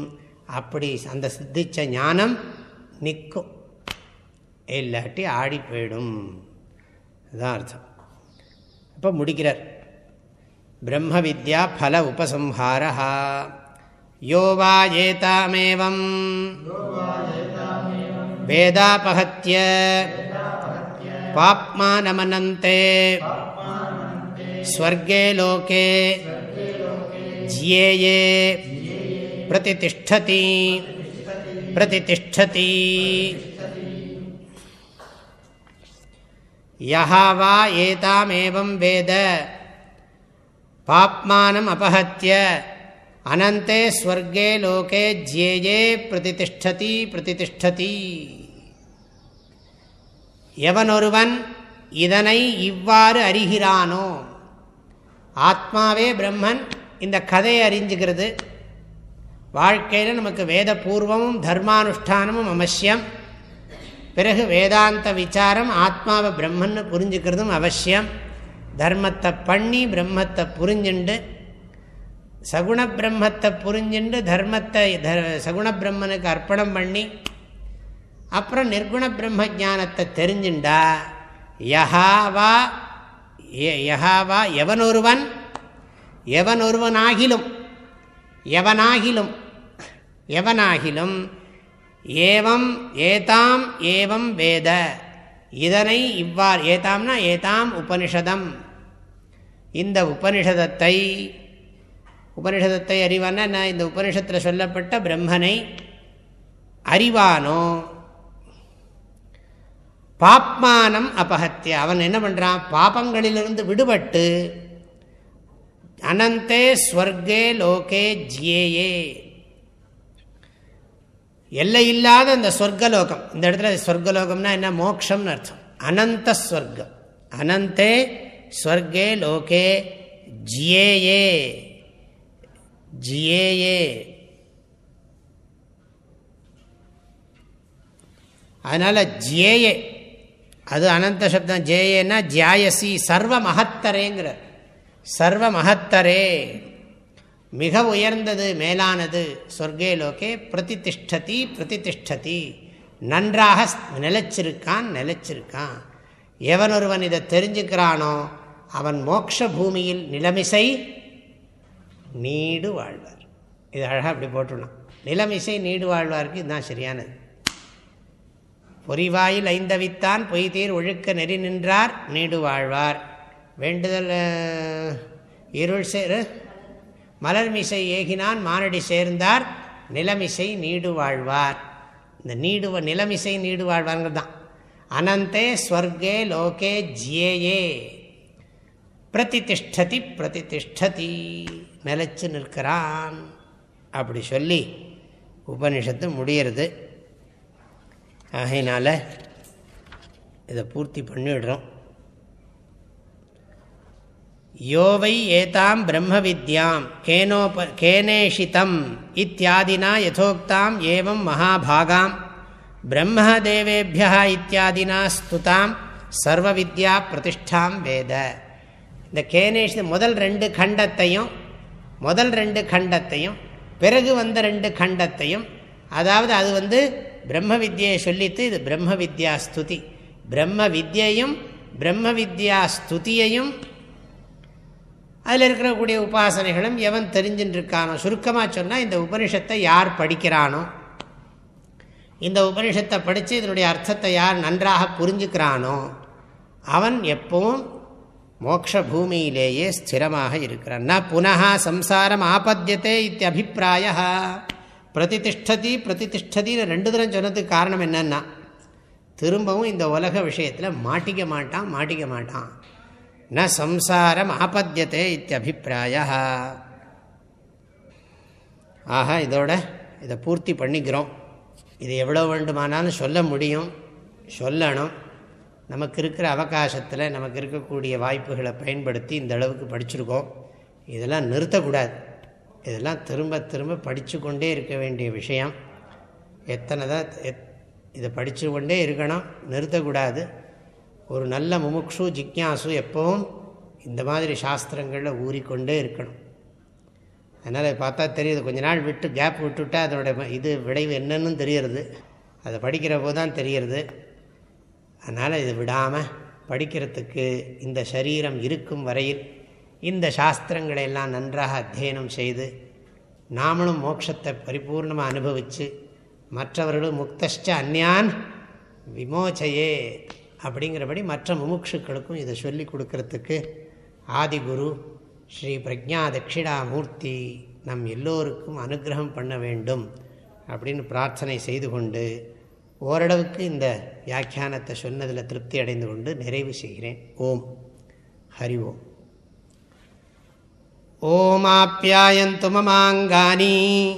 அப்படி அந்த சித்திச்ச ஞானம் நிற்கும் இல்லாட்டி ஆடி போயிடும். அதுதான் அர்த்தம். இப்போ முடிக்கிறார். பிரம்ம வித்யா பல உபசம்ஹாரா யோ வா ஏதாமேவம். வேதாபகத்திய பாப்மானமனந்தே. ஸ்வர்கே லோகே. ஜியேயே. பிரதிதிஷ்டதி பிரதிதிஷ்டதி யஹா வா ஏதாமேவம் வேத. பாப்மானம் அபஹத்திய அனந்தே ஸ்வர்கே லோகே ஜேயே பிரதிதிஷ்டதி பிரதிதிஷ்டதி எவனொருவன் இதனை இவ்வாறு அறிகிறானோ ஆத்மாவே பிரம்மன் இந்த கதையை அறிஞ்சுகிறது. வாழ்க்கையில் நமக்கு வேதபூர்வமும் தர்மானுஷ்டானமும் அவசியம். பிறகு வேதாந்த விசாரம் ஆத்மாவை பிரம்மன்னு புரிஞ்சுக்கிறதும் அவசியம். தர்மத்தை பண்ணி பிரம்மத்தை புரிஞ்சுண்டு சகுண பிரம்மத்தை புரிஞ்சுண்டு தர்மத்தை சகுண பிரம்மனுக்கு அர்ப்பணம் பண்ணி அப்புறம் நிர்குண பிரம்ம ஜானத்தை தெரிஞ்சுண்டா யஹாவா யஹாவா எவன் ஒருவனாகிலும் எவனாகிலும் எவனாகிலும் ஏவம் ஏதாம் ஏவம் வேத இதனை இவ்வாறு ஏதாம்னா ஏதாம் உபனிஷதம். இந்த உபனிஷதத்தை உபனிஷதத்தை நான் இந்த உபனிஷத்தில் சொல்லப்பட்ட பிரம்மனை அறிவானோ? பாப்மானம் அபகத்திய அவன் என்ன பண்ணுறான் பாபங்களிலிருந்து விடுபட்டு அனந்தே ஸ்வர்கே லோகே ஜியேயே. எல்லை இல்லாத அந்த சொர்க்கலோகம் இந்த இடத்துல சொர்க்கலோகம்னா என்ன? மோக்ஷம்னு அர்த்தம். அனந்த ஸ்வர்க்கம் அனந்தே ஸ்வர்கே லோகே ஜியேயே. ஜியேயே அதனால் ஜியேயே அது அனந்த சப்தம். ஜேயேன்னா ஜியாயசி சர்வ மகத்தரேங்கிறார் சர்வ மகத்தரே மிக உயர்ந்தது மேலானது சொர்க்கே லோகே பிரதிதிஷ்டதி பிரதிதிஷ்டதி நன்றாக நிலைச்சிருக்கான் நிலைச்சிருக்கான். எவன் ஒருவன் இதை தெரிஞ்சுக்கிறானோ அவன் மோக்ஷ பூமியில் நிலமிசை நீடு வாழ்வார். இது அழகாக அப்படி போட்டுடலாம் நிலமிசை நீடு வாழ்வார்க்கு இதுதான் சரியானது. பொறிவாயில் ஐந்தவித்தான் பொய்தீர் ஒழுக்க நெறி நின்றார் நீடு வாழ்வார். வேண்டுதல் இருள் சேர் மலர்மிசை ஏகினான் மானடி சேர்ந்தார் நிலமிசை நீடு வாழ்வார். இந்த நீடு நிலமிசை நீடு வாழ்வார்ங்கிறது தான் அனந்தே ஸ்வர்கே லோகே ஜியேயே. பிரதிதிஷ்டதி பிரதிதிஷ்டதி நிலச்சி நிற்கிறான். அப்படி சொல்லி உபனிஷத்து முடியறது. ஆகையினால் இதை பூர்த்தி பண்ணிவிடுறோம். யோவை ஏதாம் பிரம்ம வித்யாம் கேனோப கேனேஷிதம் இத்தியாதினா யதோக்தாம் ஏவம் மகாபாகாம் பிரம்மதேவேபியா இத்தியாதினா ஸ்துதாம் சர்வ வித்யா பிரதிஷ்டாம் வேத. இந்த கேனேஷ் முதல் ரெண்டு கண்டத்தையும் முதல் ரெண்டு கண்டத்தையும் பிறகு வந்த ரெண்டு கண்டத்தையும் அதாவது அது வந்து பிரம்ம வித்யை சொல்லித்து இது பிரம்ம வித்யா ஸ்துதி. பிரம்ம வித்யையும் பிரம்ம வித்யா ஸ்துதியையும் அதில் இருக்கக்கூடிய உபாசனைகளும் எவன் தெரிஞ்சுட்டு இருக்கானோ சுருக்கமாக சொன்னால் இந்த உபனிஷத்தை யார் படிக்கிறானோ இந்த உபனிஷத்தை படித்து இதனுடைய அர்த்தத்தை யார் நன்றாக புரிஞ்சுக்கிறானோ அவன் எப்பவும் மோக்ஷ பூமியிலேயே ஸ்திரமாக இருக்கிறான். ந புனகா சம்சாரம் ஆபத்தியத்தை இத்தியபிப்பிராய பிரதிதிஷ்டதி பிரதிதிஷ்டதின்னு ரெண்டு தரம் சொன்னதுக்கு காரணம் என்னன்னா திரும்பவும் இந்த உலக விஷயத்தில் மாட்டிக்க மாட்டான் மாட்டிக்க மாட்டான். ந சம்சாரம் ஆபத்தியத்தை இத்தியபிப்பிராய ஆஹா இதோட இதை பூர்த்தி பண்ணிக்கிறோம். இது எவ்வளோ வேண்டுமானாலும் சொல்ல முடியும் சொல்லணும். நமக்கு இருக்கிற அவகாசத்தில் நமக்கு இருக்கக்கூடிய வாய்ப்புகளை பயன்படுத்தி இந்த அளவுக்கு படிச்சிருக்கோம். இதெல்லாம் நிறுத்தக்கூடாது. இதெல்லாம் திரும்ப திரும்ப படித்து கொண்டே இருக்க வேண்டிய விஷயம். எத்தனை தான் எத் இதை படித்து கொண்டே இருக்கணும். நிறுத்தக்கூடாது. ஒரு நல்ல முமுக்ஷு ஜிக்யாசு எப்பவும் இந்த மாதிரி சாஸ்திரங்களில் ஊறிக்கொண்டே இருக்கணும். அதனால் பார்த்தா தெரியுது. கொஞ்ச நாள் விட்டு கேப் விட்டுவிட்டால் அதோட இது விளைவு என்னன்னு தெரியறது. அதை படிக்கிற போது தான் தெரியறது. அதனால் இது விடாமல் படிக்கிறதுக்கு இந்த சரீரம் இருக்கும் வரையில் இந்த சாஸ்திரங்களை எல்லாம் நன்றாக அத்தியனம் செய்து நாமளும் மோட்சத்தை பரிபூர்ணமாக அனுபவித்து மற்றவர்களும் முக்தஷ்ட அந்யான் விமோச்சையே அப்படிங்கிறபடி மற்ற முமுட்சுக்களுக்கும் இதை சொல்லி கொடுக்கறதுக்கு ஆதிகுரு ஸ்ரீ பிரஜா தட்சிணாமூர்த்தி நம் எல்லோருக்கும் அனுகிரகம் பண்ண வேண்டும் அப்படின்னு பிரார்த்தனை செய்து கொண்டு ஓரளவுக்கு இந்த வியாக்கியானத்தை சொன்னதில் திருப்தி அடைந்து கொண்டு நிறைவு செய்கிறேன். ஓம். ஹரி ஓம். ஓமாப்பியாயந்து மமாங்கானி.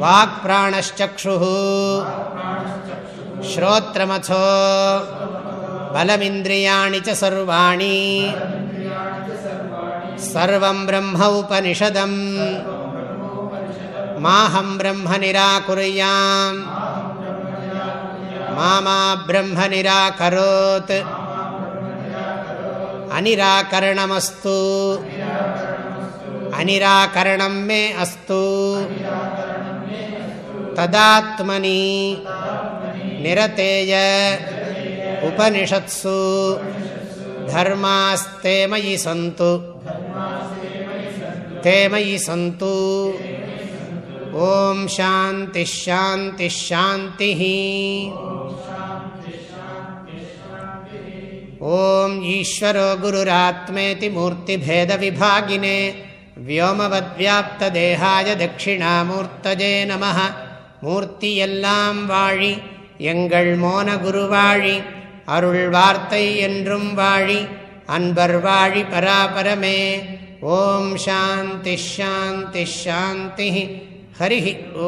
வாக் வாக்பிராணச்சு ஸ்ரோத்ரமசோ. பலமிந்திரியாணி சர்வாணி. சர்வம் பிரம்ம உபனிஷதம். மாஹம் பிரம்ம நிராகுறையாம் மாமா பிரம்ம நிராகரோத் அனிராகரணமஸ்து. அனிராகரணம் மே அஸ்து. ததாத்மனி நிரதேய உபனிஷத்சு. தர்மாஸ்தேமயி சந்து. தேமயி சந்து. ஓம் சாந்தி ஷாந்தி ஷாந்தி ஓம் ஈஸ்வரோ குருராத்மேதி மூர்த்திபேதவிபாகினே வியோமவத்வியாப்தேகாய தட்சிணாமூர்த்தஜே நம. மூர்த்தி எல்லாம் வாழி எங்கள் மோன குருவாழி அருள் வார்த்தை என்றும் வாழி அன்பர் வாழி பராபரமே. ஓம் சாந்தி ஷாந்தி ஷாந்தி ஹரிஹி ஓ